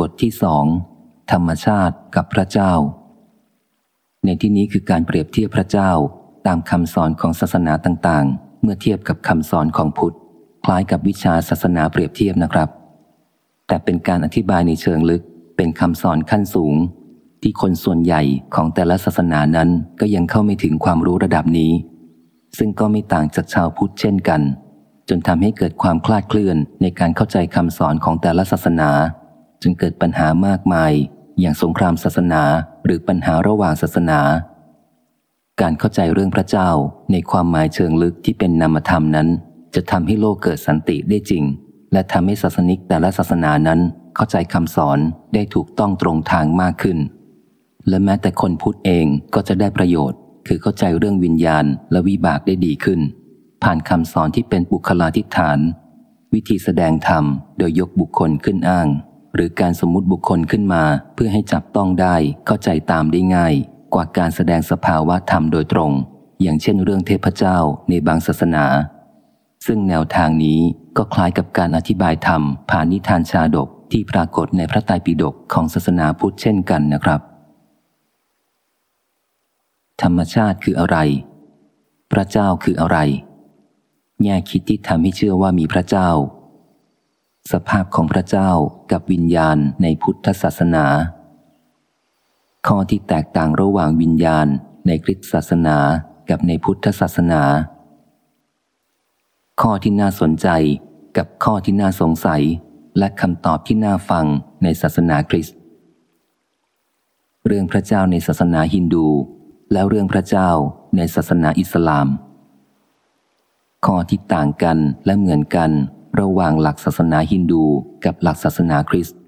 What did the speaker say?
บทที่สองธรรมชาติกับพระเจ้า ในที่นี้คือการเปรียบเทียบพระเจ้าตามคำสอนของศาสนาต่างๆ เมื่อเทียบกับคำสอนของพุทธ คล้ายกับวิชาศาสนาเปรียบเทียบนะครับ แต่เป็นการอธิบายในเชิงลึกเป็นคำสอนขั้นสูง ที่คนส่วนใหญ่ของแต่ละศาสนานั้นก็ยังเข้าไม่ถึงความรู้ระดับนี้ ซึ่งก็ไม่ต่างจากชาวพุทธเช่นกัน จนทำให้เกิดความคลาดเคลื่อนในการเข้าใจคำสอนของแต่ละศาสนา จึงเกิดปัญหามากมาย อย่างสงครามศาสนาหรือปัญหาระหว่างศาสนา การเข้าใจเรื่องพระเจ้าในความหมายเชิงลึกที่เป็นนามธรรมนั้น จะทำให้โลกเกิดสันติได้จริง และทำให้ศาสนิกแต่ละศาสนานั้นเข้าใจคำสอนได้ถูกต้องตรงทางมากขึ้น และแม้แต่คนพุทธเองก็จะได้ประโยชน์ คือเข้าใจเรื่องวิญญาณและวิบากได้ดีขึ้น ผ่านคำสอนที่เป็นบุคลาธิฐาน วิธีแสดงธรรมโดยยกบุคคลขึ้นอ้าง หรือการสมมติบุคคลขึ้นมาเพื่อให้จับต้องได้เข้าใจตามได้ง่าย กว่าการแสดงสภาวะธรรมโดยตรง อย่างเช่นเรื่องเทพเจ้าในบางศาสนา ซึ่งแนวทางนี้ก็คล้ายกับการอธิบายธรรมผ่านนิทานชาดกที่ปรากฏในพระไตรปิฎกของศาสนาพุทธเช่นกันนะครับ ธรรมชาติคืออะไร พระเจ้าคืออะไร แง่คิดที่ทำให้เชื่อว่ามีพระเจ้า สภาพของพระเจ้ากับวิญญาณในพุทธศาสนา ข้อที่แตกต่างระหว่างวิญญาณในคริสตศาสนากับในพุทธศาสนา ข้อที่น่าสนใจกับข้อที่น่าสงสัยและคำตอบที่น่าฟังในศาสนาคริสต์เรื่องพระเจ้าในศาสนาฮินดู แล้วเรื่องพระเจ้าในศาสนาอิสลาม ข้อที่ต่างกันและเหมือนกัน ระหว่างหลักศาสนาฮินดูกับหลักศาสนาคริสต์